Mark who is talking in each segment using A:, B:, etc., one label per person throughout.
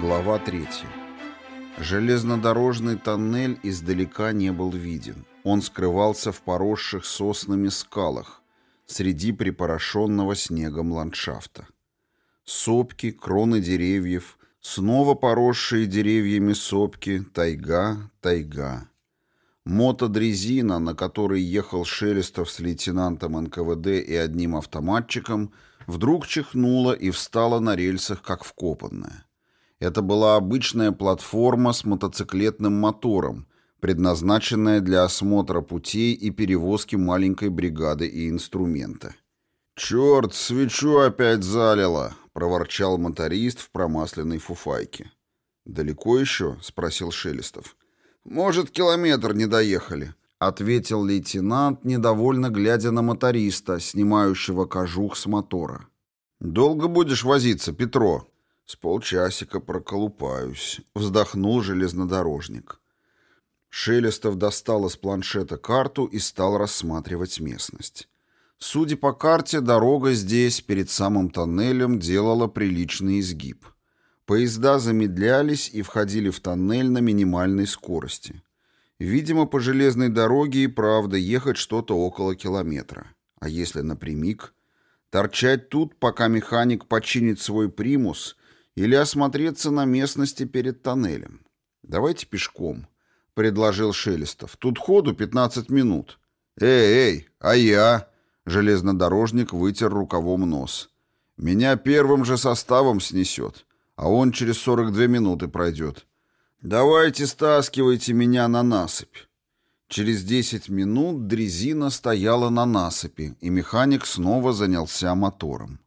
A: Глава 3. Железнодорожный тоннель издалека не был виден. Он скрывался в поросших соснами скалах, среди припорошенного снегом ландшафта. Сопки, кроны деревьев, снова поросшие деревьями сопки, тайга, тайга. Мотодрезина, на которой ехал Шелестов с лейтенантом НКВД и одним автоматчиком, вдруг чихнула и встала на рельсах, как вкопанная. Это была обычная платформа с мотоциклетным мотором, предназначенная для осмотра путей и перевозки маленькой бригады и инструмента. «Черт, свечу опять залило!» — проворчал моторист в промасленной фуфайке. «Далеко еще?» — спросил Шелестов. «Может, километр не доехали», — ответил лейтенант, недовольно глядя на моториста, снимающего кожух с мотора. «Долго будешь возиться, Петро?» «С полчасика проколупаюсь», — вздохнул железнодорожник. Шелестов достал из планшета карту и стал рассматривать местность. Судя по карте, дорога здесь, перед самым тоннелем, делала приличный изгиб. Поезда замедлялись и входили в тоннель на минимальной скорости. Видимо, по железной дороге и правда ехать что-то около километра. А если напрямик? Торчать тут, пока механик починит свой примус, или осмотреться на местности перед тоннелем. «Давайте пешком», — предложил Шелестов. «Тут ходу 15 минут». «Эй, эй, а я?» — железнодорожник вытер рукавом нос. «Меня первым же составом снесет, а он через 42 минуты пройдет. Давайте стаскивайте меня на насыпь». Через 10 минут дрезина стояла на насыпи, и механик снова занялся мотором.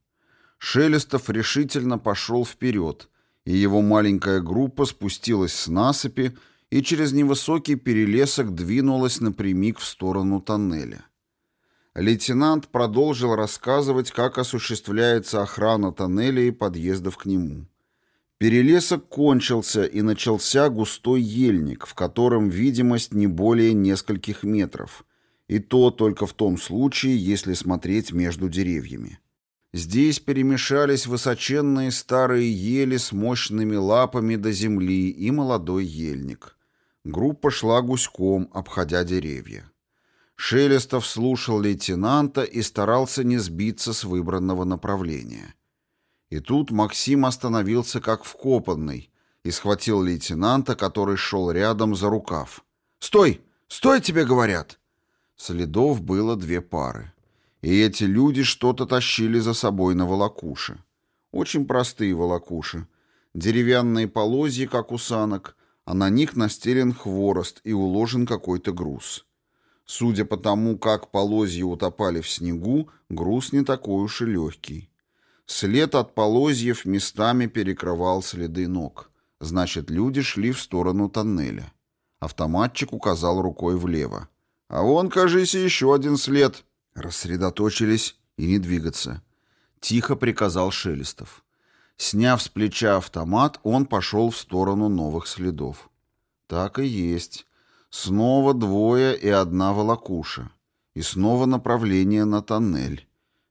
A: Шелестов решительно пошел вперед, и его маленькая группа спустилась с насыпи и через невысокий перелесок двинулась напрямик в сторону тоннеля. Лейтенант продолжил рассказывать, как осуществляется охрана тоннеля и подъездов к нему. Перелесок кончился, и начался густой ельник, в котором видимость не более нескольких метров, и то только в том случае, если смотреть между деревьями. Здесь перемешались высоченные старые ели с мощными лапами до земли и молодой ельник. Группа шла гуськом, обходя деревья. Шелестов слушал лейтенанта и старался не сбиться с выбранного направления. И тут Максим остановился как вкопанный и схватил лейтенанта, который шел рядом за рукав. «Стой! Стой, тебе говорят!» Следов было две пары. И эти люди что-то тащили за собой на волокуши. Очень простые волокуши. Деревянные полозья, как у санок, а на них настелен хворост и уложен какой-то груз. Судя по тому, как полозья утопали в снегу, груз не такой уж и легкий. След от полозьев местами перекрывал следы ног. Значит, люди шли в сторону тоннеля. Автоматчик указал рукой влево. «А вон, кажись, еще один след», Рассредоточились и не двигаться. Тихо приказал Шелестов. Сняв с плеча автомат, он пошел в сторону новых следов. Так и есть. Снова двое и одна волокуша. И снова направление на тоннель.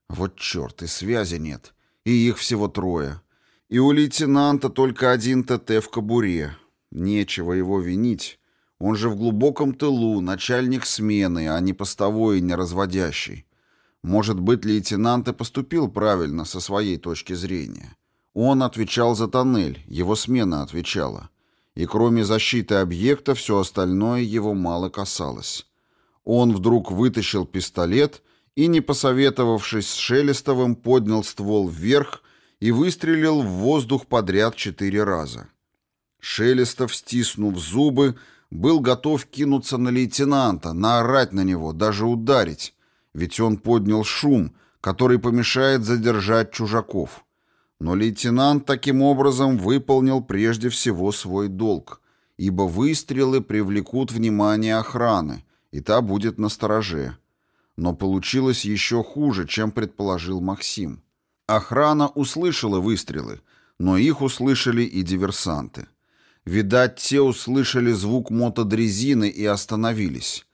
A: Вот черт, и связи нет. И их всего трое. И у лейтенанта только один ТТ в кобуре. Нечего его винить. Он же в глубоком тылу, начальник смены, а не постовой и не разводящий. Может быть, лейтенант и поступил правильно со своей точки зрения. Он отвечал за тоннель, его смена отвечала. И кроме защиты объекта, все остальное его мало касалось. Он вдруг вытащил пистолет и, не посоветовавшись с Шелестовым, поднял ствол вверх и выстрелил в воздух подряд четыре раза. Шелестов, стиснув зубы, был готов кинуться на лейтенанта, наорать на него, даже ударить, ведь он поднял шум, который помешает задержать чужаков. Но лейтенант таким образом выполнил прежде всего свой долг, ибо выстрелы привлекут внимание охраны, и та будет на стороже. Но получилось еще хуже, чем предположил Максим. Охрана услышала выстрелы, но их услышали и диверсанты. Видать, те услышали звук мотодрезины и остановились.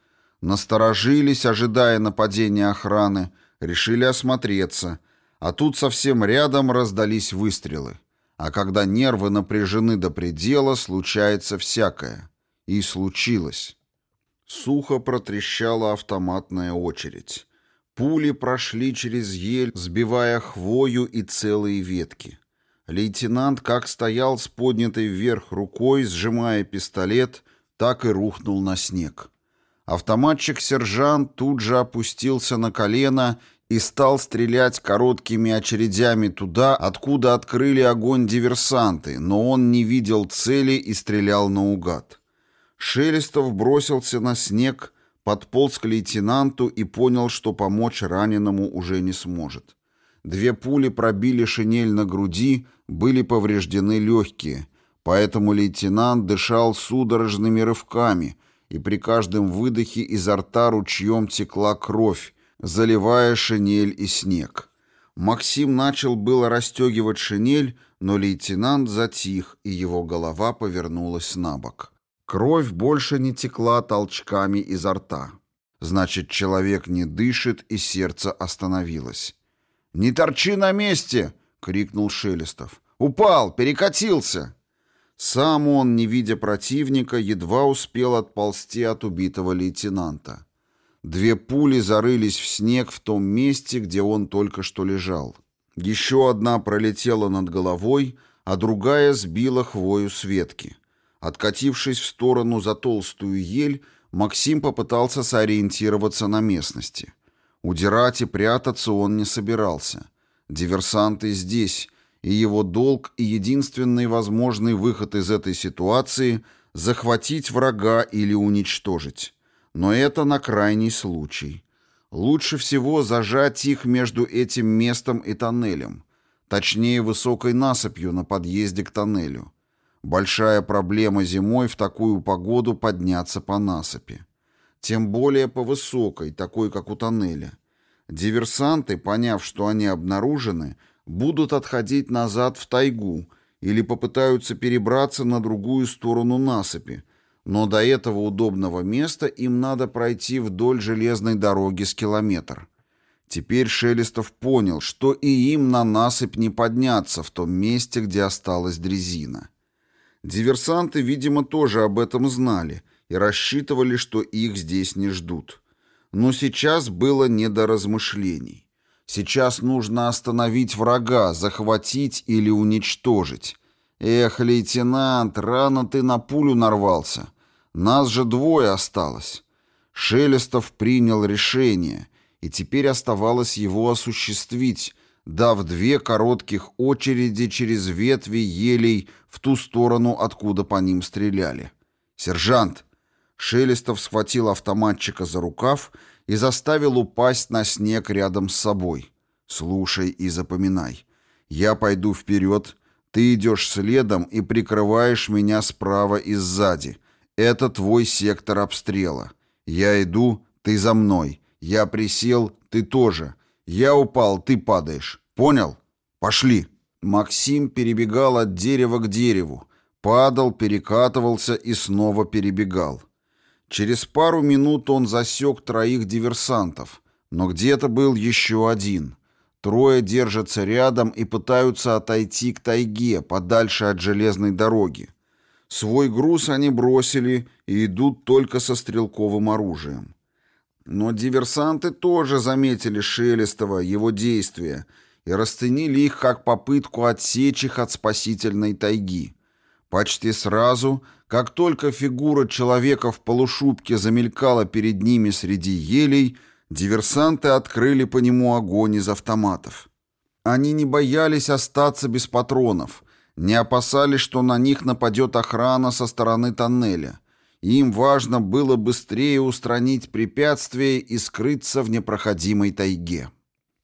A: Насторожились, ожидая нападения охраны, решили осмотреться, а тут совсем рядом раздались выстрелы. А когда нервы напряжены до предела, случается всякое. И случилось. Сухо протрещала автоматная очередь. Пули прошли через ель, сбивая хвою и целые ветки. Лейтенант как стоял с поднятой вверх рукой, сжимая пистолет, так и рухнул на снег. Автоматчик-сержант тут же опустился на колено и стал стрелять короткими очередями туда, откуда открыли огонь диверсанты, но он не видел цели и стрелял наугад. Шелестов бросился на снег, подполз к лейтенанту и понял, что помочь раненому уже не сможет. Две пули пробили шинель на груди, были повреждены легкие, поэтому лейтенант дышал судорожными рывками, и при каждом выдохе изо рта ручьем текла кровь, заливая шинель и снег. Максим начал было расстегивать шинель, но лейтенант затих, и его голова повернулась на бок. Кровь больше не текла толчками изо рта. Значит, человек не дышит, и сердце остановилось. «Не торчи на месте!» — крикнул Шелестов. «Упал! Перекатился!» Сам он, не видя противника, едва успел отползти от убитого лейтенанта. Две пули зарылись в снег в том месте, где он только что лежал. Еще одна пролетела над головой, а другая сбила хвою с ветки. Откатившись в сторону за толстую ель, Максим попытался сориентироваться на местности. Удирать и прятаться он не собирался. Диверсанты здесь, и его долг и единственный возможный выход из этой ситуации — захватить врага или уничтожить. Но это на крайний случай. Лучше всего зажать их между этим местом и тоннелем. Точнее, высокой насыпью на подъезде к тоннелю. Большая проблема зимой в такую погоду подняться по насыпи. Тем более по высокой, такой как у тоннеля. Диверсанты, поняв, что они обнаружены, будут отходить назад в тайгу или попытаются перебраться на другую сторону насыпи, но до этого удобного места им надо пройти вдоль железной дороги с километр. Теперь Шелестов понял, что и им на насыпь не подняться в том месте, где осталась дрезина. Диверсанты, видимо, тоже об этом знали и рассчитывали, что их здесь не ждут. Но сейчас было не до размышлений. Сейчас нужно остановить врага, захватить или уничтожить. Эх, лейтенант, рано ты на пулю нарвался. Нас же двое осталось. Шелестов принял решение, и теперь оставалось его осуществить, дав две коротких очереди через ветви елей в ту сторону, откуда по ним стреляли. «Сержант!» Шелестов схватил автоматчика за рукав и заставил упасть на снег рядом с собой. «Слушай и запоминай. Я пойду вперед, ты идешь следом и прикрываешь меня справа и сзади. Это твой сектор обстрела. Я иду, ты за мной. Я присел, ты тоже. Я упал, ты падаешь. Понял? Пошли. Максим перебегал от дерева к дереву, падал, перекатывался и снова перебегал. Через пару минут он засек троих диверсантов, но где-то был еще один. Трое держатся рядом и пытаются отойти к тайге, подальше от железной дороги. Свой груз они бросили и идут только со стрелковым оружием. Но диверсанты тоже заметили Шелестова, его действия, и расценили их как попытку отсечь их от спасительной тайги. Почти сразу, как только фигура человека в полушубке замелькала перед ними среди елей, диверсанты открыли по нему огонь из автоматов. Они не боялись остаться без патронов, не опасались, что на них нападет охрана со стороны тоннеля. Им важно было быстрее устранить препятствие и скрыться в непроходимой тайге.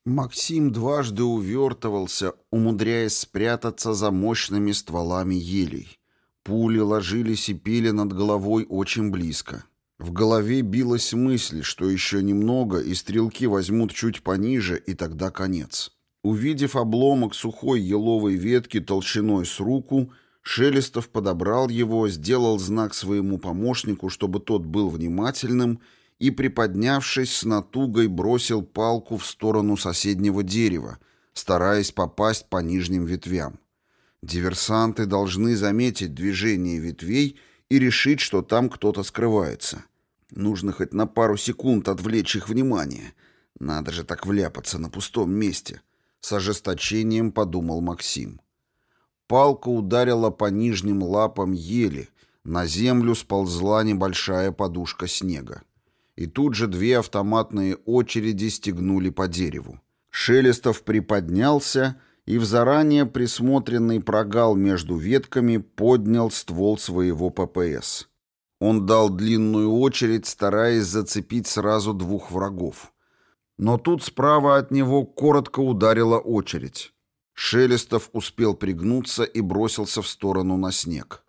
A: Максим дважды увертывался, умудряясь спрятаться за мощными стволами елей. Пули ложились и пили над головой очень близко. В голове билась мысль, что еще немного, и стрелки возьмут чуть пониже, и тогда конец. Увидев обломок сухой еловой ветки толщиной с руку, Шелестов подобрал его, сделал знак своему помощнику, чтобы тот был внимательным, и, приподнявшись с натугой, бросил палку в сторону соседнего дерева, стараясь попасть по нижним ветвям. Диверсанты должны заметить движение ветвей и решить, что там кто-то скрывается. Нужно хоть на пару секунд отвлечь их внимание. Надо же так вляпаться на пустом месте. С ожесточением подумал Максим. Палка ударила по нижним лапам ели. На землю сползла небольшая подушка снега. И тут же две автоматные очереди стегнули по дереву. Шелестов приподнялся и в заранее присмотренный прогал между ветками поднял ствол своего ППС. Он дал длинную очередь, стараясь зацепить сразу двух врагов. Но тут справа от него коротко ударила очередь. Шелестов успел пригнуться и бросился в сторону на снег.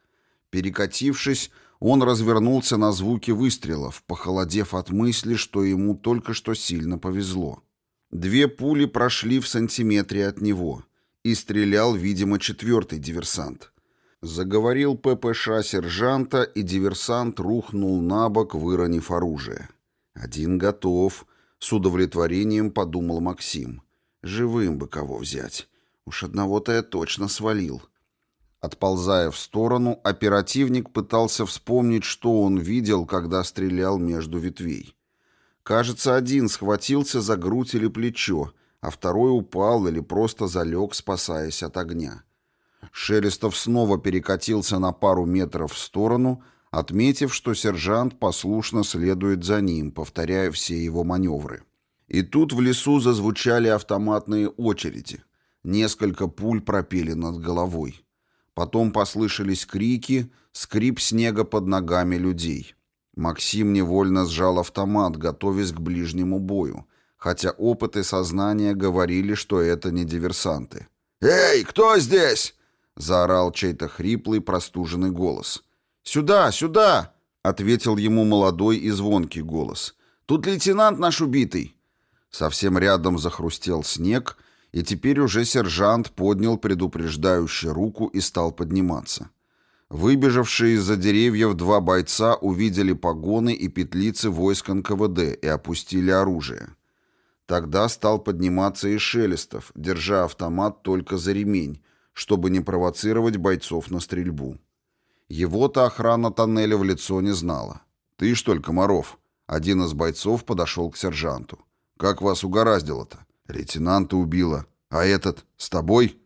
A: Перекатившись, он развернулся на звуки выстрелов, похолодев от мысли, что ему только что сильно повезло. Две пули прошли в сантиметре от него, и стрелял, видимо, четвертый диверсант. Заговорил ППШ сержанта, и диверсант рухнул на бок, выронив оружие. «Один готов», — с удовлетворением подумал Максим. «Живым бы кого взять. Уж одного-то я точно свалил». Отползая в сторону, оперативник пытался вспомнить, что он видел, когда стрелял между ветвей. Кажется, один схватился за грудь или плечо, а второй упал или просто залег, спасаясь от огня. Шелестов снова перекатился на пару метров в сторону, отметив, что сержант послушно следует за ним, повторяя все его маневры. И тут в лесу зазвучали автоматные очереди. Несколько пуль пропели над головой. Потом послышались крики, скрип снега под ногами людей. Максим невольно сжал автомат, готовясь к ближнему бою, хотя опыт и сознание говорили, что это не диверсанты. «Эй, кто здесь?» — заорал чей-то хриплый, простуженный голос. «Сюда, сюда!» — ответил ему молодой и звонкий голос. «Тут лейтенант наш убитый!» Совсем рядом захрустел снег, и теперь уже сержант поднял предупреждающую руку и стал подниматься. Выбежавшие из-за деревьев два бойца увидели погоны и петлицы войск НКВД и опустили оружие. Тогда стал подниматься и Шелестов, держа автомат только за ремень, чтобы не провоцировать бойцов на стрельбу. Его-то охрана тоннеля в лицо не знала. «Ты, что ли, Комаров?» Один из бойцов подошел к сержанту. «Как вас угораздило-то? Лейтенанта убило. А этот с тобой?»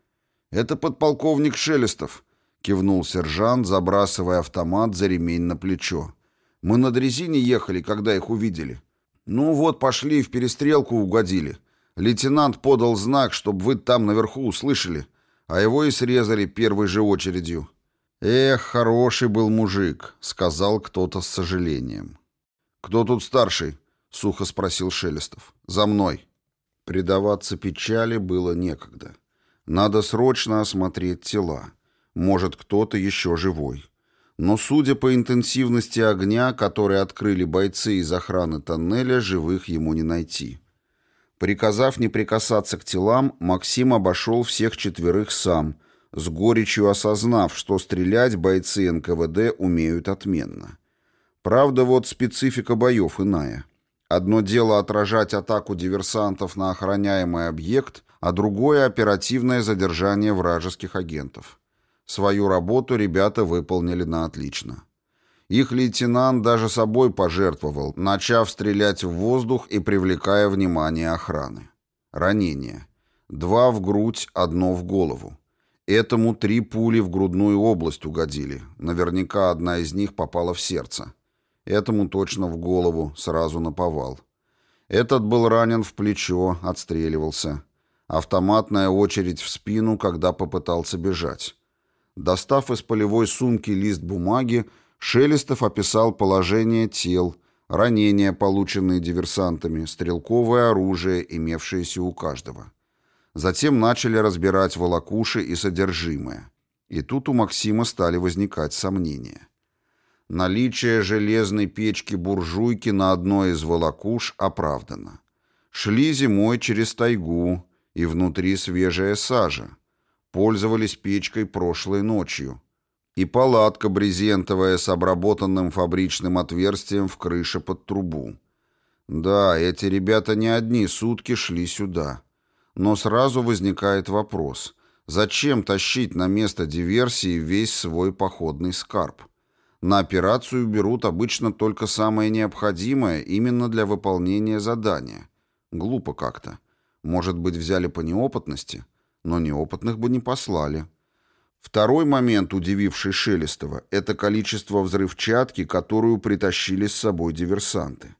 A: «Это подполковник Шелестов», — кивнул сержант, забрасывая автомат за ремень на плечо. «Мы на дрезине ехали, когда их увидели. Ну вот, пошли, в перестрелку угодили. Лейтенант подал знак, чтобы вы там наверху услышали а его и срезали первой же очередью. «Эх, хороший был мужик», — сказал кто-то с сожалением. «Кто тут старший?» — сухо спросил Шелестов. «За мной». Предаваться печали было некогда. Надо срочно осмотреть тела. Может, кто-то еще живой. Но, судя по интенсивности огня, который открыли бойцы из охраны тоннеля, живых ему не найти. Приказав не прикасаться к телам, Максим обошел всех четверых сам, с горечью осознав, что стрелять бойцы НКВД умеют отменно. Правда, вот специфика боев иная. Одно дело отражать атаку диверсантов на охраняемый объект, а другое — оперативное задержание вражеских агентов. Свою работу ребята выполнили на отлично. Их лейтенант даже собой пожертвовал, начав стрелять в воздух и привлекая внимание охраны. Ранение. Два в грудь, одно в голову. Этому три пули в грудную область угодили. Наверняка одна из них попала в сердце. Этому точно в голову, сразу на повал. Этот был ранен в плечо, отстреливался. Автоматная очередь в спину, когда попытался бежать. Достав из полевой сумки лист бумаги, Шелестов описал положение тел, ранения, полученные диверсантами, стрелковое оружие, имевшееся у каждого. Затем начали разбирать волокуши и содержимое. И тут у Максима стали возникать сомнения. Наличие железной печки-буржуйки на одной из волокуш оправдано. Шли зимой через тайгу, и внутри свежая сажа. Пользовались печкой прошлой ночью и палатка брезентовая с обработанным фабричным отверстием в крыше под трубу. Да, эти ребята не одни сутки шли сюда. Но сразу возникает вопрос, Зачем тащить на место диверсии весь свой походный скарб? На операцию берут обычно только самое необходимое именно для выполнения задания. Глупо как-то. Может быть, взяли по неопытности, но неопытных бы не послали. Второй момент, удививший Шелестова, это количество взрывчатки, которую притащили с собой диверсанты.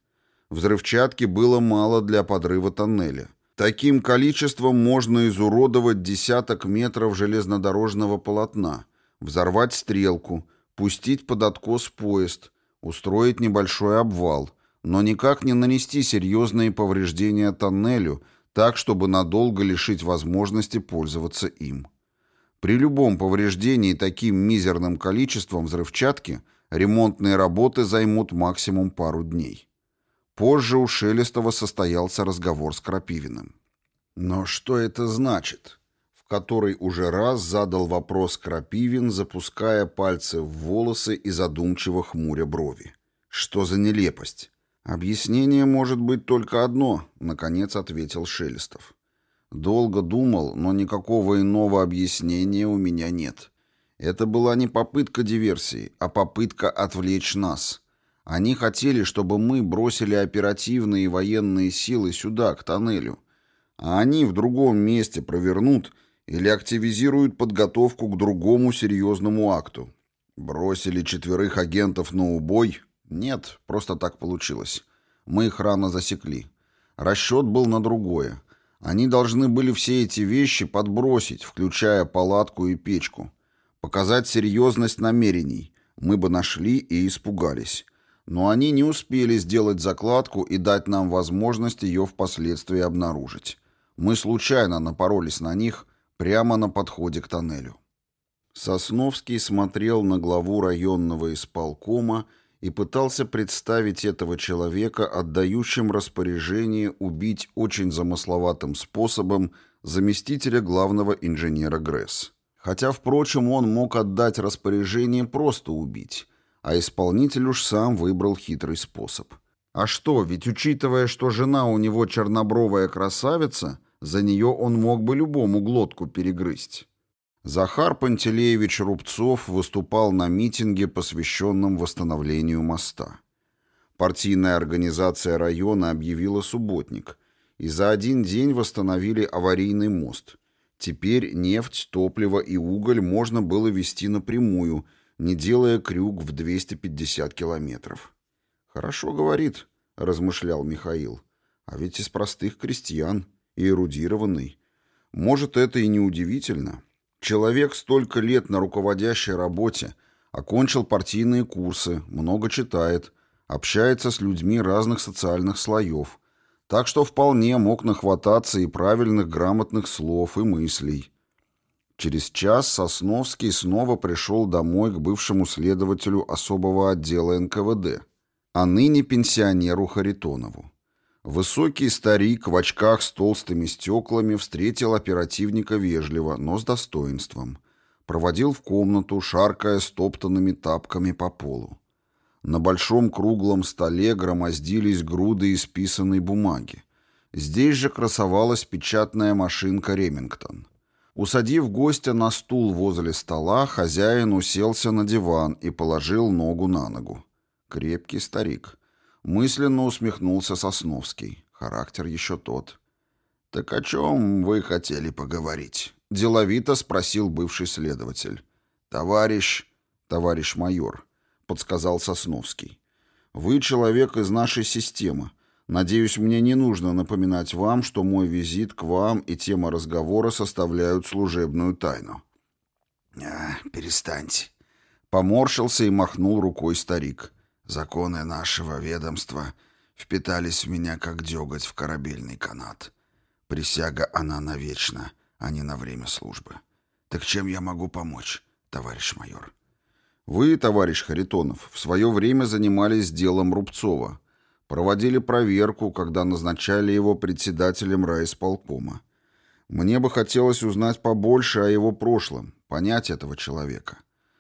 A: Взрывчатки было мало для подрыва тоннеля. Таким количеством можно изуродовать десяток метров железнодорожного полотна, взорвать стрелку – пустить под откос поезд, устроить небольшой обвал, но никак не нанести серьезные повреждения тоннелю, так, чтобы надолго лишить возможности пользоваться им. При любом повреждении таким мизерным количеством взрывчатки ремонтные работы займут максимум пару дней. Позже у Шелестова состоялся разговор с Крапивиным. Но что это значит? который уже раз задал вопрос Крапивин, запуская пальцы в волосы и задумчиво хмуря брови. «Что за нелепость?» «Объяснение может быть только одно», — наконец ответил Шелестов. «Долго думал, но никакого иного объяснения у меня нет. Это была не попытка диверсии, а попытка отвлечь нас. Они хотели, чтобы мы бросили оперативные и военные силы сюда, к тоннелю. А они в другом месте провернут — или активизируют подготовку к другому серьезному акту. Бросили четверых агентов на убой? Нет, просто так получилось. Мы их рано засекли. Расчет был на другое. Они должны были все эти вещи подбросить, включая палатку и печку. Показать серьезность намерений. Мы бы нашли и испугались. Но они не успели сделать закладку и дать нам возможность ее впоследствии обнаружить. Мы случайно напоролись на них прямо на подходе к тоннелю. Сосновский смотрел на главу районного исполкома и пытался представить этого человека, отдающим распоряжение убить очень замысловатым способом заместителя главного инженера ГРЭС. Хотя, впрочем, он мог отдать распоряжение просто убить, а исполнитель уж сам выбрал хитрый способ. А что, ведь учитывая, что жена у него чернобровая красавица – за нее он мог бы любому глотку перегрызть. Захар Пантелеевич Рубцов выступал на митинге, посвященном восстановлению моста. Партийная организация района объявила субботник, и за один день восстановили аварийный мост. Теперь нефть, топливо и уголь можно было везти напрямую, не делая крюк в 250 километров. «Хорошо говорит», — размышлял Михаил, — «а ведь из простых крестьян» и эрудированный. Может, это и не удивительно. Человек столько лет на руководящей работе, окончил партийные курсы, много читает, общается с людьми разных социальных слоев, так что вполне мог нахвататься и правильных грамотных слов и мыслей. Через час Сосновский снова пришел домой к бывшему следователю особого отдела НКВД, а ныне пенсионеру Харитонову. Высокий старик в очках с толстыми стеклами встретил оперативника вежливо, но с достоинством. Проводил в комнату, шаркая стоптанными тапками по полу. На большом круглом столе громоздились груды исписанной бумаги. Здесь же красовалась печатная машинка «Ремингтон». Усадив гостя на стул возле стола, хозяин уселся на диван и положил ногу на ногу. Крепкий старик. Мысленно усмехнулся Сосновский. Характер еще тот. «Так о чем вы хотели поговорить?» — деловито спросил бывший следователь. «Товарищ...» «Товарищ майор», — подсказал Сосновский. «Вы человек из нашей системы. Надеюсь, мне не нужно напоминать вам, что мой визит к вам и тема разговора составляют служебную тайну».
B: «А, перестаньте».
A: Поморщился и махнул рукой старик.
B: Законы нашего ведомства впитались в меня, как деготь в корабельный канат. Присяга она навечно, а не на время службы. Так чем я могу помочь, товарищ майор?
A: Вы, товарищ Харитонов, в свое время занимались делом Рубцова. Проводили проверку, когда назначали его председателем райисполкома. Мне бы хотелось узнать побольше о его прошлом, понять этого человека.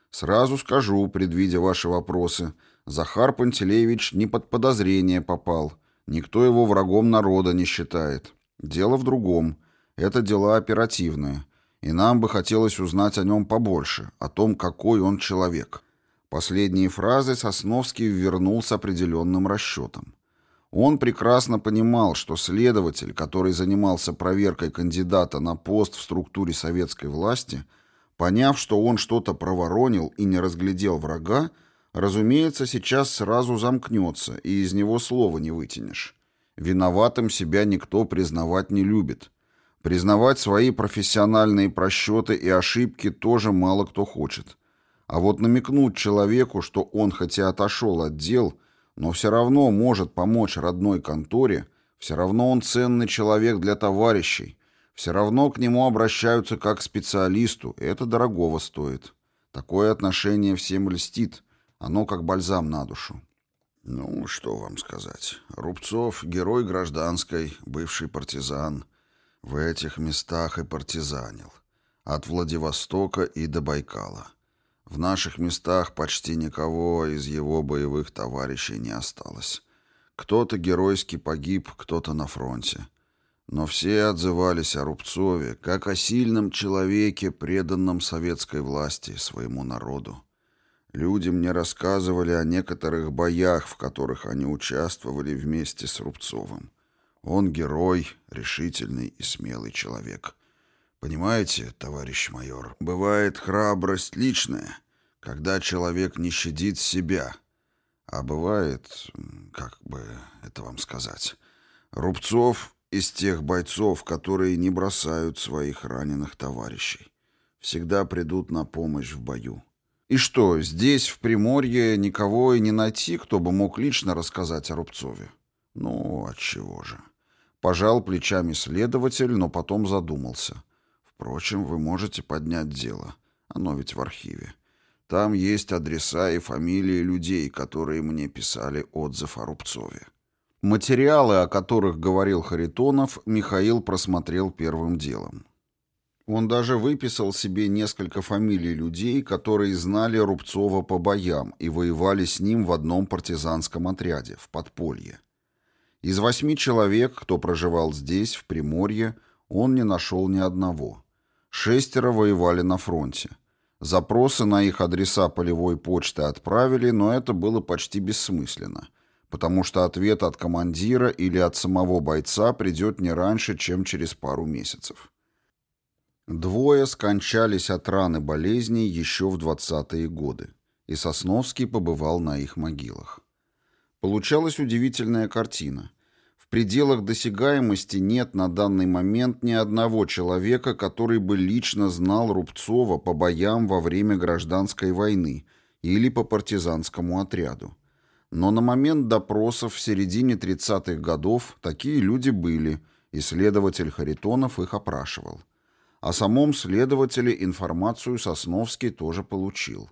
A: Сразу скажу, предвидя ваши вопросы – Захар Пантелеевич не под подозрение попал. Никто его врагом народа не считает. Дело в другом. Это дела оперативные. И нам бы хотелось узнать о нем побольше, о том, какой он человек. Последние фразы Сосновский вернул с определенным расчетом. Он прекрасно понимал, что следователь, который занимался проверкой кандидата на пост в структуре советской власти, поняв, что он что-то проворонил и не разглядел врага, разумеется, сейчас сразу замкнется, и из него слова не вытянешь. Виноватым себя никто признавать не любит. Признавать свои профессиональные просчеты и ошибки тоже мало кто хочет. А вот намекнуть человеку, что он хотя отошел от дел, но все равно может помочь родной конторе, все равно он ценный человек для товарищей, все равно к нему обращаются как к специалисту, и это дорогого стоит. Такое отношение всем льстит, оно как бальзам на душу.
B: Ну, что вам сказать. Рубцов — герой гражданской, бывший партизан. В этих местах и партизанил. От Владивостока и до Байкала. В наших местах почти никого из его боевых товарищей не осталось. Кто-то геройски погиб, кто-то на фронте. Но все отзывались о Рубцове как о сильном человеке, преданном советской власти, своему народу. Люди мне рассказывали о некоторых боях, в которых они участвовали вместе с Рубцовым. Он герой, решительный и смелый человек. Понимаете, товарищ майор, бывает храбрость личная, когда человек не щадит себя. А бывает, как бы это вам сказать, Рубцов из тех бойцов, которые не бросают своих раненых товарищей. Всегда придут на помощь в бою.
A: И что, здесь, в Приморье, никого и не найти, кто бы мог лично рассказать о Рубцове?
B: Ну, отчего же?
A: Пожал плечами следователь, но потом задумался.
B: Впрочем, вы можете поднять дело. Оно ведь в архиве. Там есть адреса и фамилии людей, которые мне писали отзыв о Рубцове.
A: Материалы, о которых говорил Харитонов, Михаил просмотрел первым делом. Он даже выписал себе несколько фамилий людей, которые знали Рубцова по боям и воевали с ним в одном партизанском отряде, в подполье. Из восьми человек, кто проживал здесь, в Приморье, он не нашел ни одного. Шестеро воевали на фронте. Запросы на их адреса полевой почты отправили, но это было почти бессмысленно, потому что ответ от командира или от самого бойца придет не раньше, чем через пару месяцев. Двое скончались от раны болезней еще в 20-е годы, и Сосновский побывал на их могилах. Получалась удивительная картина. В пределах досягаемости нет на данный момент ни одного человека, который бы лично знал Рубцова по боям во время гражданской войны или по партизанскому отряду. Но на момент допросов в середине 30-х годов такие люди были, и следователь Харитонов их опрашивал. О самом следователе информацию Сосновский тоже получил.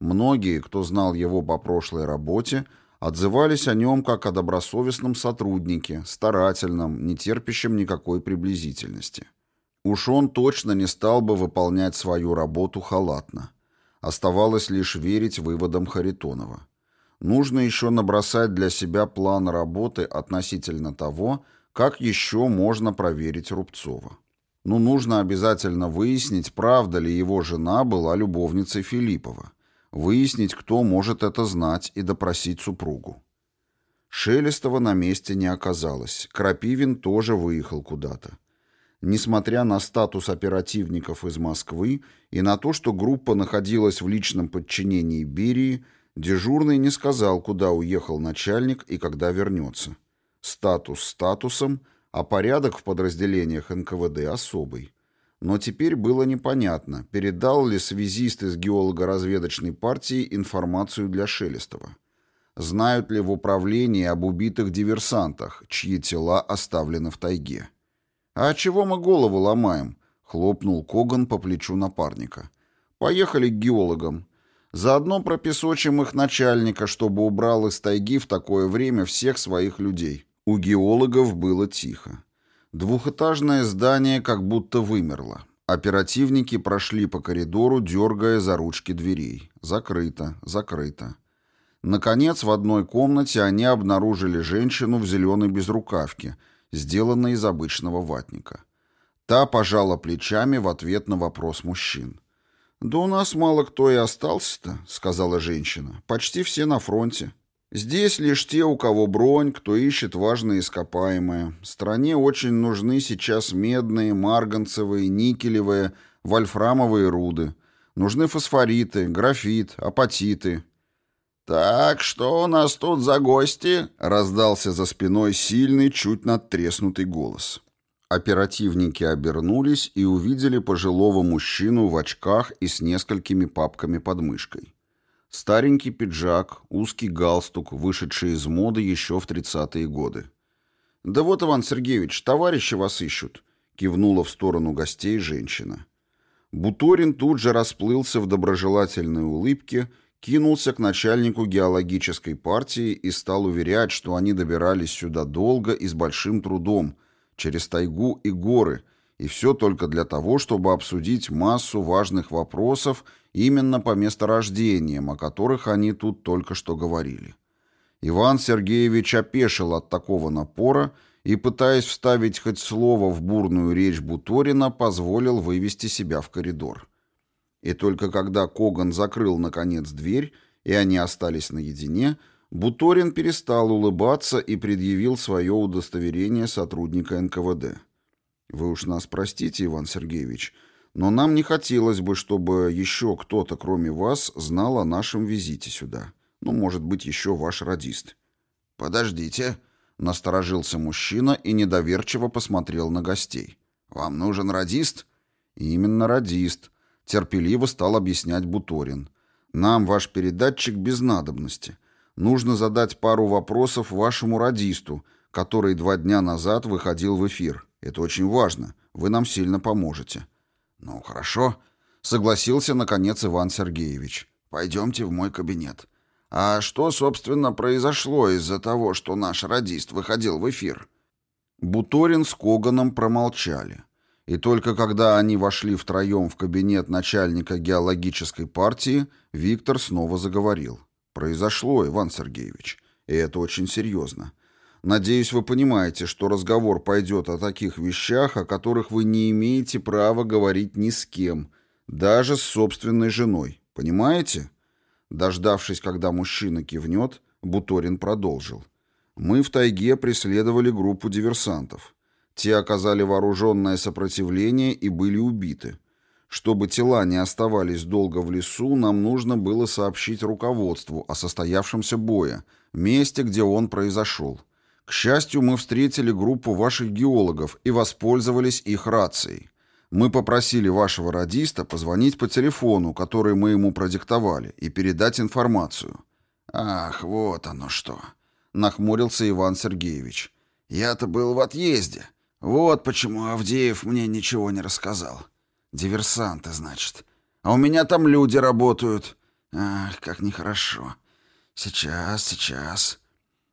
A: Многие, кто знал его по прошлой работе, отзывались о нем как о добросовестном сотруднике, старательном, не терпящем никакой приблизительности. Уж он точно не стал бы выполнять свою работу халатно. Оставалось лишь верить выводам Харитонова. Нужно еще набросать для себя план работы относительно того, как еще можно проверить Рубцова. Ну, нужно обязательно выяснить, правда ли его жена была любовницей Филиппова выяснить, кто может это знать, и допросить супругу. Шелестова на месте не оказалось. Крапивин тоже выехал куда-то. Несмотря на статус оперативников из Москвы и на то, что группа находилась в личном подчинении Берии, дежурный не сказал, куда уехал начальник и когда вернется. Статус статусом, а порядок в подразделениях НКВД особый. Но теперь было непонятно, передал ли связист из геолого-разведочной партии информацию для Шелестова. Знают ли в управлении об убитых диверсантах, чьи тела оставлены в тайге? «А чего мы голову ломаем?» — хлопнул Коган по плечу напарника. «Поехали к геологам. Заодно пропесочим их начальника, чтобы убрал из тайги в такое время всех своих людей». У геологов было тихо. Двухэтажное здание как будто вымерло. Оперативники прошли по коридору, дергая за ручки дверей. Закрыто, закрыто. Наконец, в одной комнате они обнаружили женщину в зеленой безрукавке, сделанной из обычного ватника. Та пожала плечами в ответ на вопрос мужчин. «Да у нас мало кто и остался-то», — сказала женщина. «Почти все на фронте. Здесь лишь те, у кого бронь, кто ищет важные ископаемые. Стране очень нужны сейчас медные, марганцевые, никелевые, вольфрамовые руды. Нужны фосфориты, графит, апатиты». «Так, что у нас тут за гости?» — раздался за спиной сильный, чуть надтреснутый голос. Оперативники обернулись и увидели пожилого мужчину в очках и с несколькими папками под мышкой. Старенький пиджак, узкий галстук, вышедший из моды еще в тридцатые годы. «Да вот, Иван Сергеевич, товарищи вас ищут», — кивнула в сторону гостей женщина. Буторин тут же расплылся в доброжелательной улыбке, кинулся к начальнику геологической партии и стал уверять, что они добирались сюда долго и с большим трудом, через тайгу и горы, и все только для того, чтобы обсудить массу важных вопросов именно по месторождениям, о которых они тут только что говорили. Иван Сергеевич опешил от такого напора и, пытаясь вставить хоть слово в бурную речь Буторина, позволил вывести себя в коридор. И только когда Коган закрыл, наконец, дверь, и они остались наедине, Буторин перестал улыбаться и предъявил свое удостоверение сотрудника НКВД. «Вы уж нас простите, Иван Сергеевич, но нам не хотелось бы, чтобы еще кто-то, кроме вас, знал о нашем визите сюда. Ну, может быть, еще ваш радист».
B: «Подождите», —
A: насторожился мужчина и недоверчиво посмотрел на гостей.
B: «Вам нужен радист?»
A: «Именно радист», — терпеливо стал объяснять Буторин. «Нам ваш передатчик без надобности. Нужно задать пару вопросов вашему радисту, который два дня назад выходил в эфир. Это очень важно. Вы нам сильно поможете».
B: «Ну, хорошо», —
A: согласился, наконец, Иван Сергеевич.
B: «Пойдемте в мой кабинет. А что, собственно, произошло из-за того, что наш радист выходил в эфир?»
A: Буторин с Коганом промолчали. И только когда они вошли втроем в кабинет начальника геологической партии, Виктор снова заговорил. Произошло, Иван Сергеевич, и это очень серьезно. Надеюсь, вы понимаете, что разговор пойдет о таких вещах, о которых вы не имеете права говорить ни с кем, даже с собственной женой. Понимаете? Дождавшись, когда мужчина кивнет, Буторин продолжил. Мы в тайге преследовали группу диверсантов. Те оказали вооруженное сопротивление и были убиты. Чтобы тела не оставались долго в лесу, нам нужно было сообщить руководству о состоявшемся бое, месте, где он произошел. К счастью, мы встретили группу ваших геологов и воспользовались их рацией. Мы попросили вашего радиста позвонить по телефону, который мы ему продиктовали, и передать информацию.
B: «Ах, вот оно что!»
A: — нахмурился Иван Сергеевич.
B: «Я-то был в отъезде. Вот почему Авдеев мне ничего не рассказал». Диверсанты, значит. А у меня там люди работают. Ах, как нехорошо. Сейчас, сейчас.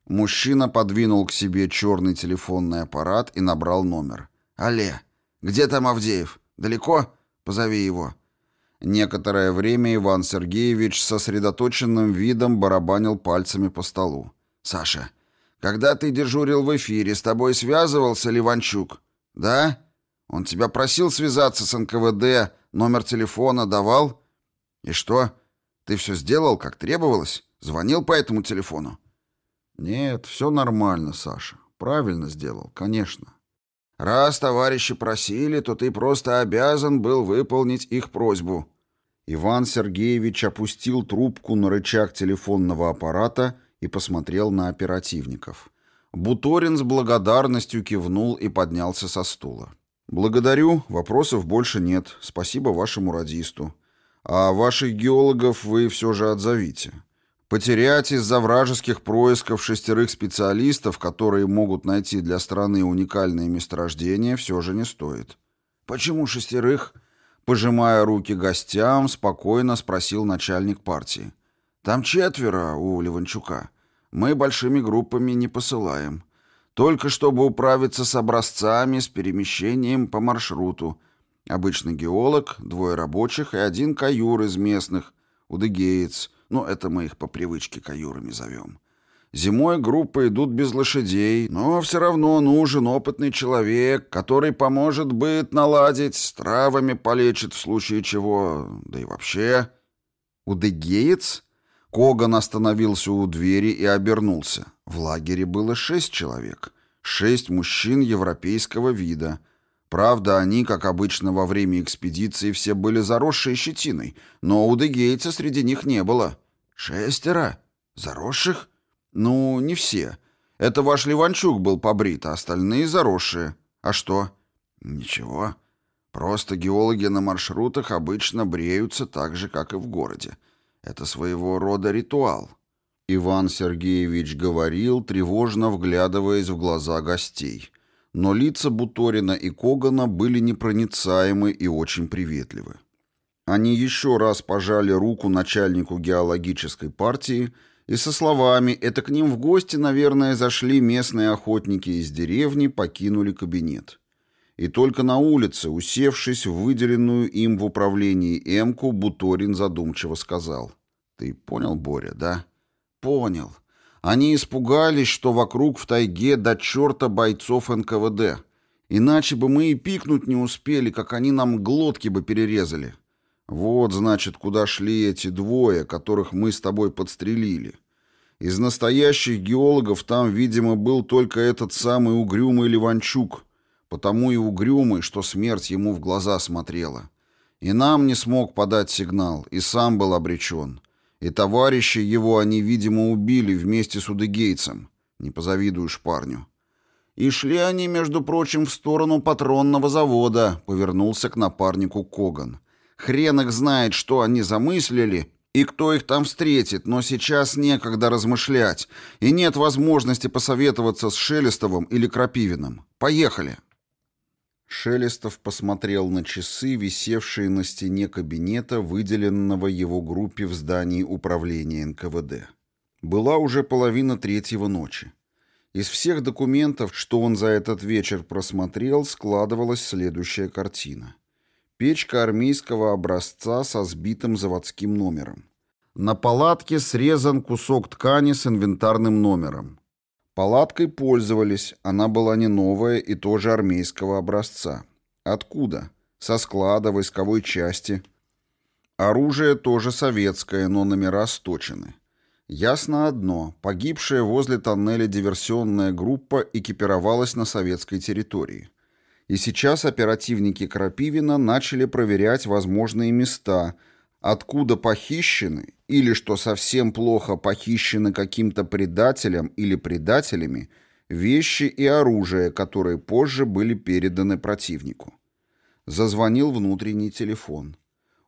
A: Мужчина подвинул к себе черный телефонный аппарат и набрал номер.
B: «Алле, где там Авдеев? Далеко? Позови его».
A: Некоторое время Иван Сергеевич сосредоточенным видом барабанил пальцами по столу.
B: «Саша, когда ты дежурил в эфире, с тобой связывался Ливанчук? Да? Он тебя просил связаться с НКВД, номер телефона давал? И что? Ты все сделал, как требовалось? Звонил по этому телефону?
A: Нет, все нормально, Саша. Правильно сделал, конечно.
B: Раз товарищи просили, то ты просто обязан был выполнить их просьбу.
A: Иван Сергеевич опустил трубку на рычаг телефонного аппарата и посмотрел на оперативников. Буторин с благодарностью кивнул и поднялся со стула. «Благодарю, вопросов больше нет. Спасибо вашему радисту. А ваших геологов вы все же отзовите. Потерять из-за вражеских происков шестерых специалистов, которые могут найти для страны уникальные месторождения, все же не стоит».
B: «Почему шестерых?»
A: Пожимая руки гостям, спокойно спросил начальник партии.
B: «Там четверо у Ливанчука. Мы большими группами не посылаем». Только чтобы управиться с образцами, с перемещением по маршруту. Обычный геолог, двое рабочих и один каюр из местных, удыгеец, ну, это мы их по привычке каюрами зовем. Зимой группы идут без лошадей, но все равно нужен опытный человек, который поможет быт наладить, травами полечит в случае чего, да и вообще...»
A: «Удыгеец?» Коган остановился у двери и обернулся. В лагере было шесть человек. Шесть мужчин европейского вида. Правда, они, как обычно во время экспедиции, все были заросшие щетиной, но удыгейца среди них не было.
B: «Шестеро? Заросших?»
A: «Ну, не все. Это ваш Ливанчук был побрит, а остальные заросшие. А что?»
B: «Ничего. Просто геологи на маршрутах обычно бреются так же, как и в городе. Это своего рода ритуал».
A: Иван Сергеевич говорил, тревожно вглядываясь в глаза гостей. Но лица Буторина и Когана были непроницаемы и очень приветливы. Они еще раз пожали руку начальнику геологической партии и со словами «это к ним в гости, наверное, зашли местные охотники из деревни, покинули кабинет». И только на улице, усевшись в выделенную им в управлении Эмку, Буторин задумчиво сказал. «Ты понял, Боря, да?» «Понял. Они испугались, что вокруг в тайге до черта бойцов НКВД. Иначе бы мы и пикнуть не успели, как они нам глотки бы перерезали. Вот, значит, куда шли эти двое, которых мы с тобой подстрелили. Из настоящих геологов там, видимо, был только этот самый угрюмый Ливанчук» потому и угрюмый, что смерть ему в глаза смотрела. И нам не смог подать сигнал, и сам был обречен. И товарищи его они, видимо, убили вместе с Удыгейцем. Не позавидуешь парню. И шли они, между прочим, в сторону патронного завода, повернулся к напарнику Коган. Хрен их знает, что они замыслили и кто их там встретит, но сейчас некогда размышлять, и нет возможности посоветоваться с Шелестовым или Крапивиным. Поехали. Шелестов посмотрел на часы, висевшие на стене кабинета, выделенного его группе в здании управления НКВД. Была уже половина третьего ночи. Из всех документов, что он за этот вечер просмотрел, складывалась следующая картина. Печка армейского образца со сбитым заводским номером. На палатке срезан кусок ткани с инвентарным номером. Палаткой пользовались, она была не новая и тоже армейского образца. Откуда? Со склада, войсковой части. Оружие тоже советское, но номера сточены. Ясно одно, погибшая возле тоннеля диверсионная группа экипировалась на советской территории. И сейчас оперативники Крапивина начали проверять возможные места – откуда похищены, или, что совсем плохо, похищены каким-то предателем или предателями, вещи и оружие, которые позже были переданы противнику. Зазвонил внутренний телефон.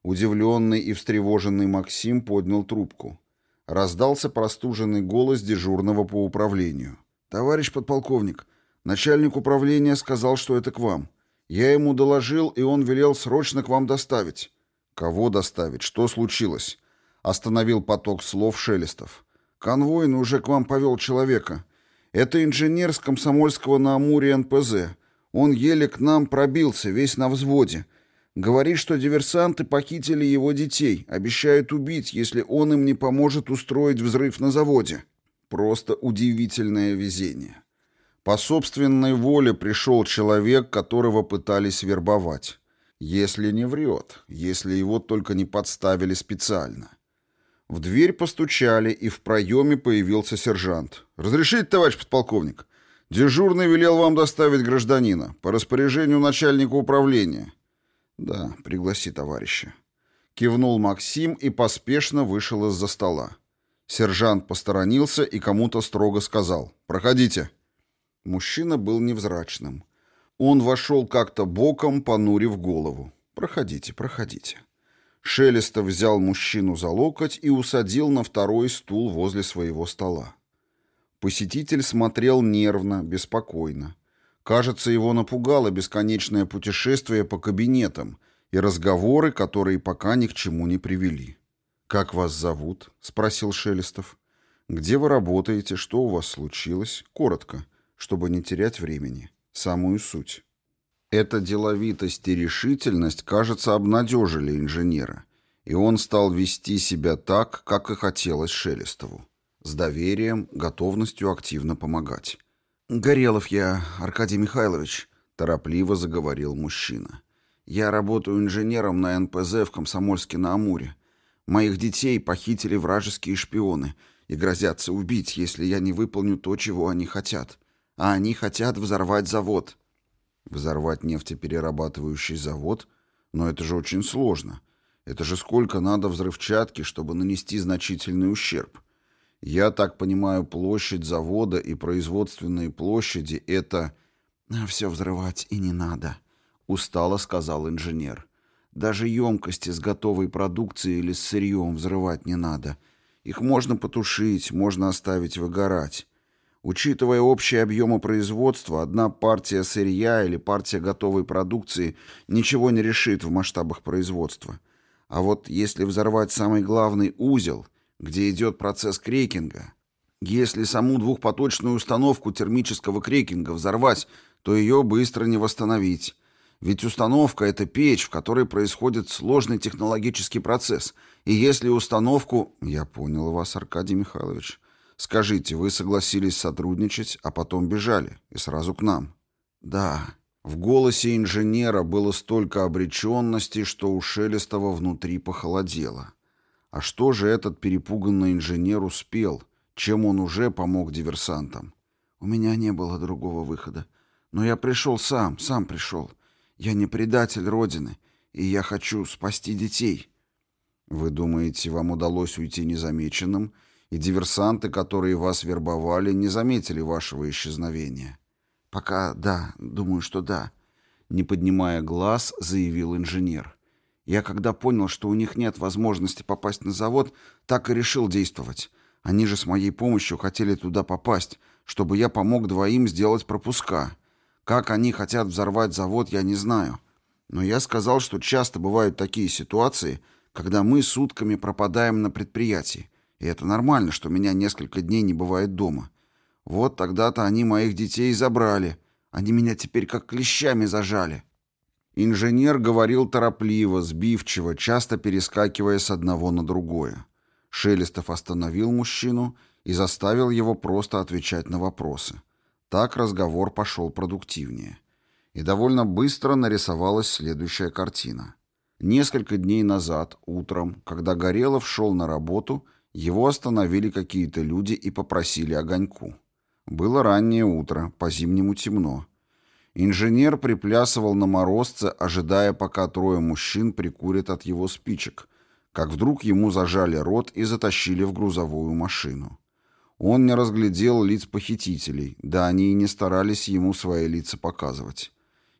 A: Удивленный и встревоженный Максим поднял трубку. Раздался простуженный голос дежурного по управлению. «Товарищ подполковник, начальник управления сказал, что это к вам. Я ему доложил, и он велел срочно к вам доставить. «Кого доставить? Что случилось?» Остановил поток слов Шелестов. «Конвойный уже к вам повел человека. Это инженер с Комсомольского на Амуре НПЗ. Он еле к нам пробился, весь на взводе. Говорит, что диверсанты похитили его детей, обещают убить, если он им не поможет устроить взрыв на заводе. Просто удивительное везение. По собственной воле пришел человек, которого пытались вербовать. Если не врет, если его только не подставили специально. В дверь постучали, и в проеме появился сержант. «Разрешите, товарищ подполковник? Дежурный велел вам доставить гражданина по распоряжению начальника управления». «Да, пригласи товарища». Кивнул Максим и поспешно вышел из-за стола. Сержант посторонился и кому-то строго сказал «Проходите». Мужчина был невзрачным. Он вошел как-то боком, понурив голову. «Проходите, проходите». Шелестов взял мужчину за локоть и усадил на второй стул возле своего стола. Посетитель смотрел нервно, беспокойно. Кажется, его напугало бесконечное путешествие по кабинетам и разговоры, которые пока ни к чему не привели. «Как вас зовут?» — спросил Шелестов. «Где вы работаете? Что у вас случилось? Коротко, чтобы не терять времени» самую суть. Эта деловитость и решительность, кажется, обнадежили инженера, и он стал вести себя так, как и хотелось Шелестову. с доверием, готовностью активно помогать.
B: «Горелов я, Аркадий Михайлович», — торопливо заговорил мужчина. «Я работаю инженером на НПЗ в Комсомольске-на-Амуре. Моих детей похитили вражеские шпионы и грозятся убить, если я не выполню то, чего они хотят. А они хотят взорвать завод».
A: «Взорвать нефтеперерабатывающий завод? Но это же очень сложно. Это же сколько надо взрывчатки, чтобы нанести значительный ущерб. Я так понимаю, площадь завода и производственные площади — это...
B: «А «Все взрывать и не надо», — устало сказал инженер. «Даже емкости с готовой продукцией или с сырьем взрывать не надо. Их можно потушить, можно оставить выгорать. Учитывая общие объемы производства, одна партия сырья или партия готовой продукции ничего не решит в масштабах производства. А вот если взорвать самый главный узел, где идет процесс крекинга, если саму двухпоточную установку термического крекинга взорвать, то ее быстро не восстановить. Ведь установка — это печь, в которой происходит сложный технологический процесс. И если установку...
A: Я понял вас, Аркадий Михайлович. Скажите, вы согласились сотрудничать, а потом бежали, и сразу к нам?
B: Да.
A: В голосе инженера было столько обреченности, что у Шелестова внутри похолодело. А что же этот перепуганный инженер успел? Чем он уже помог диверсантам?
B: У меня не было другого выхода. Но я пришел сам, сам пришел. Я не предатель Родины, и я хочу спасти детей.
A: Вы думаете, вам удалось уйти незамеченным, и диверсанты, которые вас вербовали, не заметили вашего исчезновения?
B: «Пока да, думаю, что да», —
A: не поднимая глаз, заявил инженер.
B: «Я когда понял, что у них нет возможности попасть на завод, так и решил действовать. Они же с моей помощью хотели туда попасть, чтобы я помог двоим сделать пропуска. Как они хотят взорвать завод, я не знаю. Но я сказал, что часто бывают такие ситуации, когда мы сутками пропадаем на предприятии. И это нормально, что меня несколько дней не бывает дома. Вот тогда-то они моих детей забрали. Они меня теперь как клещами зажали.
A: Инженер говорил торопливо, сбивчиво, часто перескакивая с одного на другое. Шелестов остановил мужчину и заставил его просто отвечать на вопросы. Так разговор пошел продуктивнее. И довольно быстро нарисовалась следующая картина. Несколько дней назад, утром, когда Горелов шел на работу, его остановили какие-то люди и попросили огоньку. Было раннее утро, по-зимнему темно. Инженер приплясывал на морозце, ожидая, пока трое мужчин прикурят от его спичек, как вдруг ему зажали рот и затащили в грузовую машину. Он не разглядел лиц похитителей, да они и не старались ему свои лица показывать.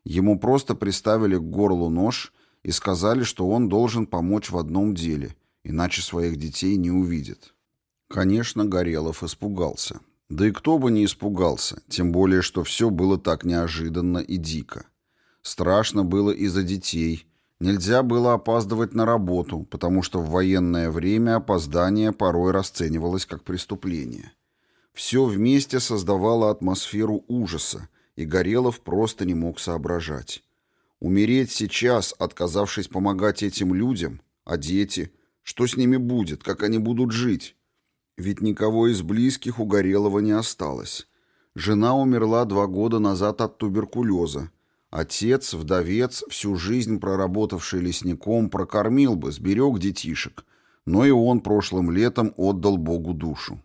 A: Ему просто приставили к горлу нож и сказали, что он должен помочь в одном деле, иначе своих детей не увидит. Конечно, Горелов испугался. Да и кто бы не испугался, тем более, что все было так неожиданно и дико. Страшно было и за детей. Нельзя было опаздывать на работу, потому что в военное время опоздание порой расценивалось как преступление. Все вместе создавало атмосферу ужаса, и Горелов просто не мог соображать. Умереть сейчас, отказавшись помогать этим людям, а дети, что с ними будет, как они будут жить? Ведь никого из близких у Горелого не осталось. Жена умерла два года назад от туберкулеза. Отец, вдовец, всю жизнь проработавший лесником, прокормил бы, сберег детишек. Но и он прошлым летом отдал Богу душу.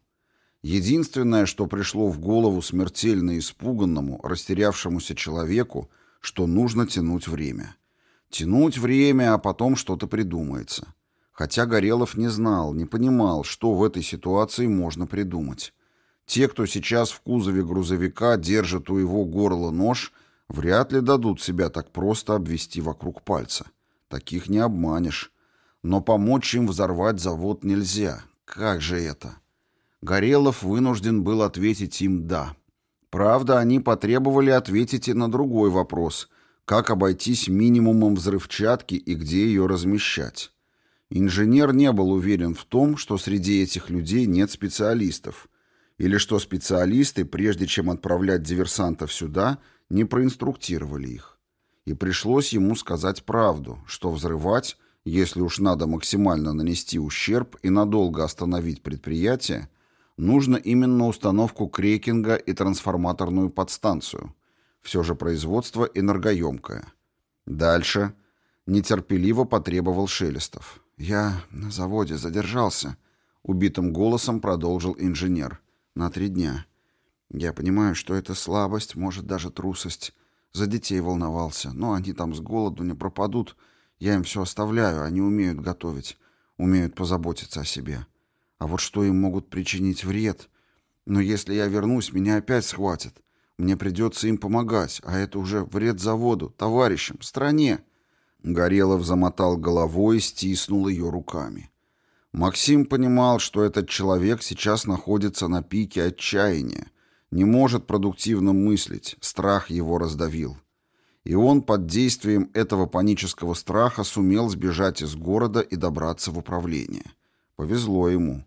A: Единственное, что пришло в голову смертельно испуганному, растерявшемуся человеку, что нужно тянуть время. Тянуть время, а потом что-то придумается. Хотя Горелов не знал, не понимал, что в этой ситуации можно придумать. Те, кто сейчас в кузове грузовика держит у его горла нож, вряд ли дадут себя так просто обвести вокруг пальца. Таких не обманешь. Но помочь им взорвать завод нельзя. Как же это? Горелов вынужден был ответить им «да». Правда, они потребовали ответить и на другой вопрос – как обойтись минимумом взрывчатки и где ее размещать. Инженер не был уверен в том, что среди этих людей нет специалистов, или что специалисты, прежде чем отправлять диверсантов сюда, не проинструктировали их. И пришлось ему сказать правду, что взрывать, если уж надо максимально нанести ущерб и надолго остановить предприятие, Нужно именно установку крекинга и трансформаторную подстанцию. Все же производство энергоемкое. Дальше нетерпеливо потребовал Шелестов. «Я на заводе задержался», — убитым голосом продолжил инженер. «На три дня. Я понимаю, что это слабость, может, даже трусость. За детей волновался, но они там с голоду не пропадут. Я им все оставляю, они умеют готовить, умеют позаботиться о себе. А вот что им могут причинить вред? Но если я вернусь, меня опять схватят. Мне придется им помогать, а это уже вред заводу, товарищам, стране». Горелов замотал головой и стиснул ее руками. Максим понимал, что этот человек сейчас находится на пике отчаяния, не может продуктивно мыслить, страх его раздавил. И он под действием этого панического страха сумел сбежать из города и добраться в управление. Повезло ему.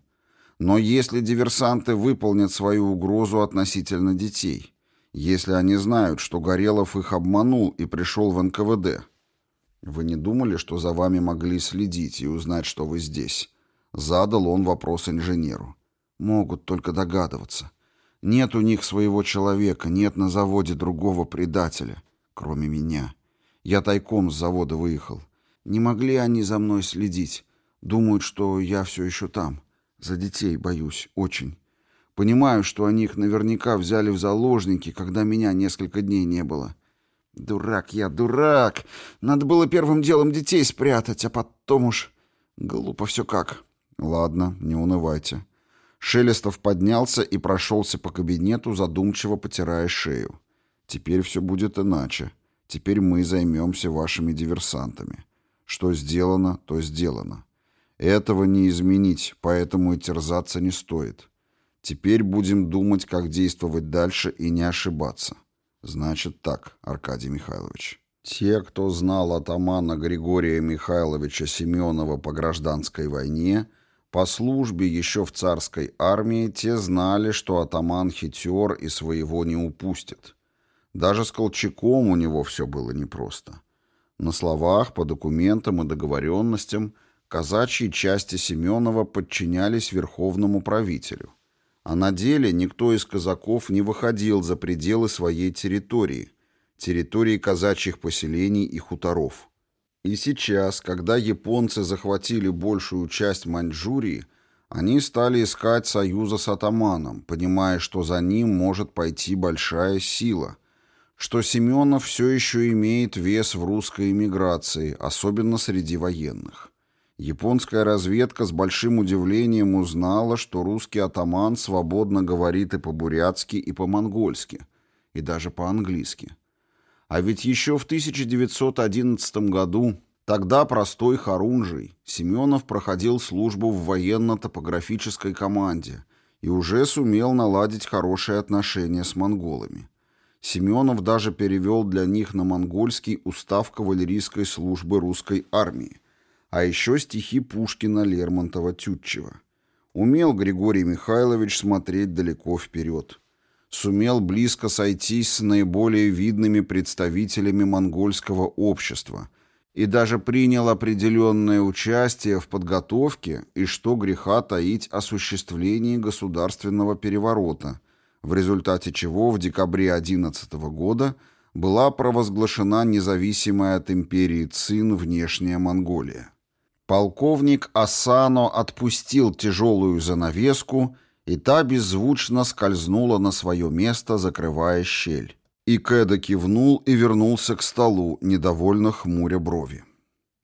A: Но если диверсанты выполнят свою угрозу относительно детей, если они знают, что Горелов их обманул и пришел в НКВД, вы не думали, что за вами могли следить и узнать, что вы здесь? Задал он вопрос инженеру. Могут только догадываться. Нет у них своего человека, нет на заводе другого предателя, кроме меня. Я тайком с завода выехал. Не могли они за мной следить. Думают, что я все еще там. За детей боюсь, очень. Понимаю, что они их наверняка взяли в заложники, когда меня несколько дней не было. Дурак я, дурак. Надо было первым делом детей спрятать, а потом уж... Глупо все как. Ладно, не унывайте. Шелестов поднялся и прошелся по кабинету, задумчиво потирая шею. «Теперь все будет иначе. Теперь мы займемся вашими диверсантами. Что сделано, то сделано. Этого не изменить, поэтому и терзаться не стоит. Теперь будем думать, как действовать дальше и не ошибаться. Значит так, Аркадий Михайлович». Те, кто знал атамана Григория Михайловича Семенова по гражданской войне – по службе еще в царской армии те знали, что атаман хитер и своего не упустит. Даже с Колчаком у него все было непросто. На словах, по документам и договоренностям казачьи части Семенова подчинялись верховному правителю. А на деле никто из казаков не выходил за пределы своей территории, территории казачьих поселений и хуторов. И сейчас, когда японцы захватили большую часть Маньчжурии, они стали искать союза с атаманом, понимая, что за ним может пойти большая сила, что Семенов все еще имеет вес в русской эмиграции, особенно среди военных. Японская разведка с большим удивлением узнала, что русский атаман свободно говорит и по-бурятски, и по-монгольски, и даже по-английски. А ведь еще в 1911 году, тогда простой Харунжий, Семенов проходил службу в военно-топографической команде и уже сумел наладить хорошие отношения с монголами. Семенов даже перевел для них на монгольский устав кавалерийской службы русской армии, а еще стихи Пушкина, Лермонтова, Тютчева. Умел Григорий Михайлович смотреть далеко вперед сумел близко сойтись с наиболее видными представителями монгольского общества и даже принял определенное участие в подготовке и, что греха таить, осуществлении государственного переворота, в результате чего в декабре 11 года была провозглашена независимая от империи Цин внешняя Монголия. Полковник Асано отпустил тяжелую занавеску и та беззвучно скользнула на свое место, закрывая щель. И Кэда кивнул и вернулся к столу, недовольно хмуря брови.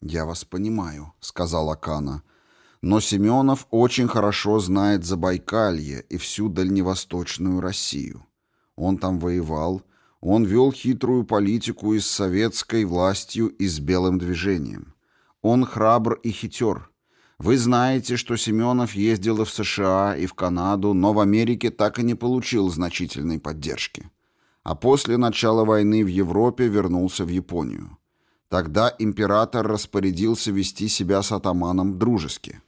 A: «Я вас понимаю», — сказала Кана. «Но Семенов очень хорошо знает Забайкалье и всю дальневосточную Россию. Он там воевал, он вел хитрую политику и с советской властью, и с белым движением. Он храбр и хитер». Вы знаете, что Семенов ездил и в США, и в Канаду, но в Америке так и не получил значительной поддержки. А после начала войны в Европе вернулся в Японию. Тогда император распорядился вести себя с атаманом дружески.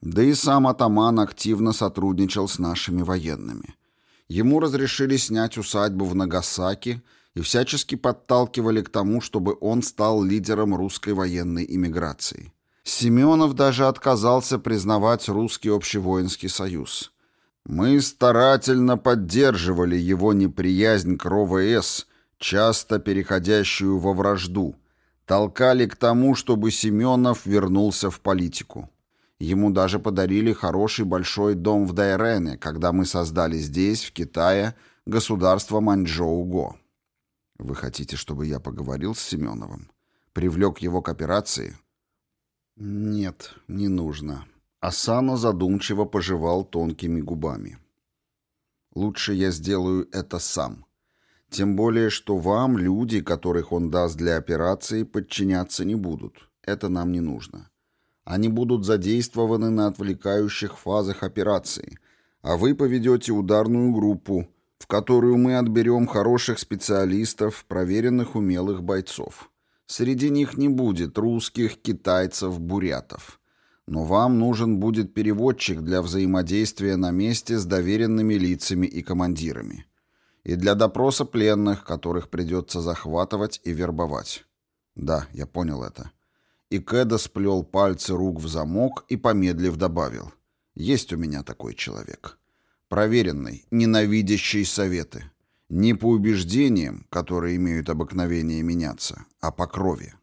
A: Да и сам атаман активно сотрудничал с нашими военными. Ему разрешили снять усадьбу в Нагасаки и всячески подталкивали к тому, чтобы он стал лидером русской военной иммиграции. Семенов даже отказался признавать русский общевоинский союз. Мы старательно поддерживали его неприязнь к РОВС, часто переходящую во вражду, толкали к тому, чтобы Семенов вернулся в политику. Ему даже подарили хороший большой дом в Дайрене, когда мы создали здесь, в Китае, государство Маньчжоу-Го. Вы хотите, чтобы я поговорил с Семеновым? Привлек его к операции? Нет, не нужно. Асана задумчиво пожевал тонкими губами. Лучше я сделаю это сам. Тем более, что вам люди, которых он даст для операции, подчиняться не будут. Это нам не нужно. Они будут задействованы на отвлекающих фазах операции, а вы поведете ударную группу, в которую мы отберем хороших специалистов, проверенных умелых бойцов. Среди них не будет русских, китайцев, бурятов. Но вам нужен будет переводчик для взаимодействия на месте с доверенными лицами и командирами. И для допроса пленных, которых придется захватывать и вербовать. Да, я понял это. И Кэда сплел пальцы рук в замок и, помедлив, добавил. Есть у меня такой человек. Проверенный, ненавидящий советы. Не по убеждениям, которые имеют обыкновение меняться, а по крови.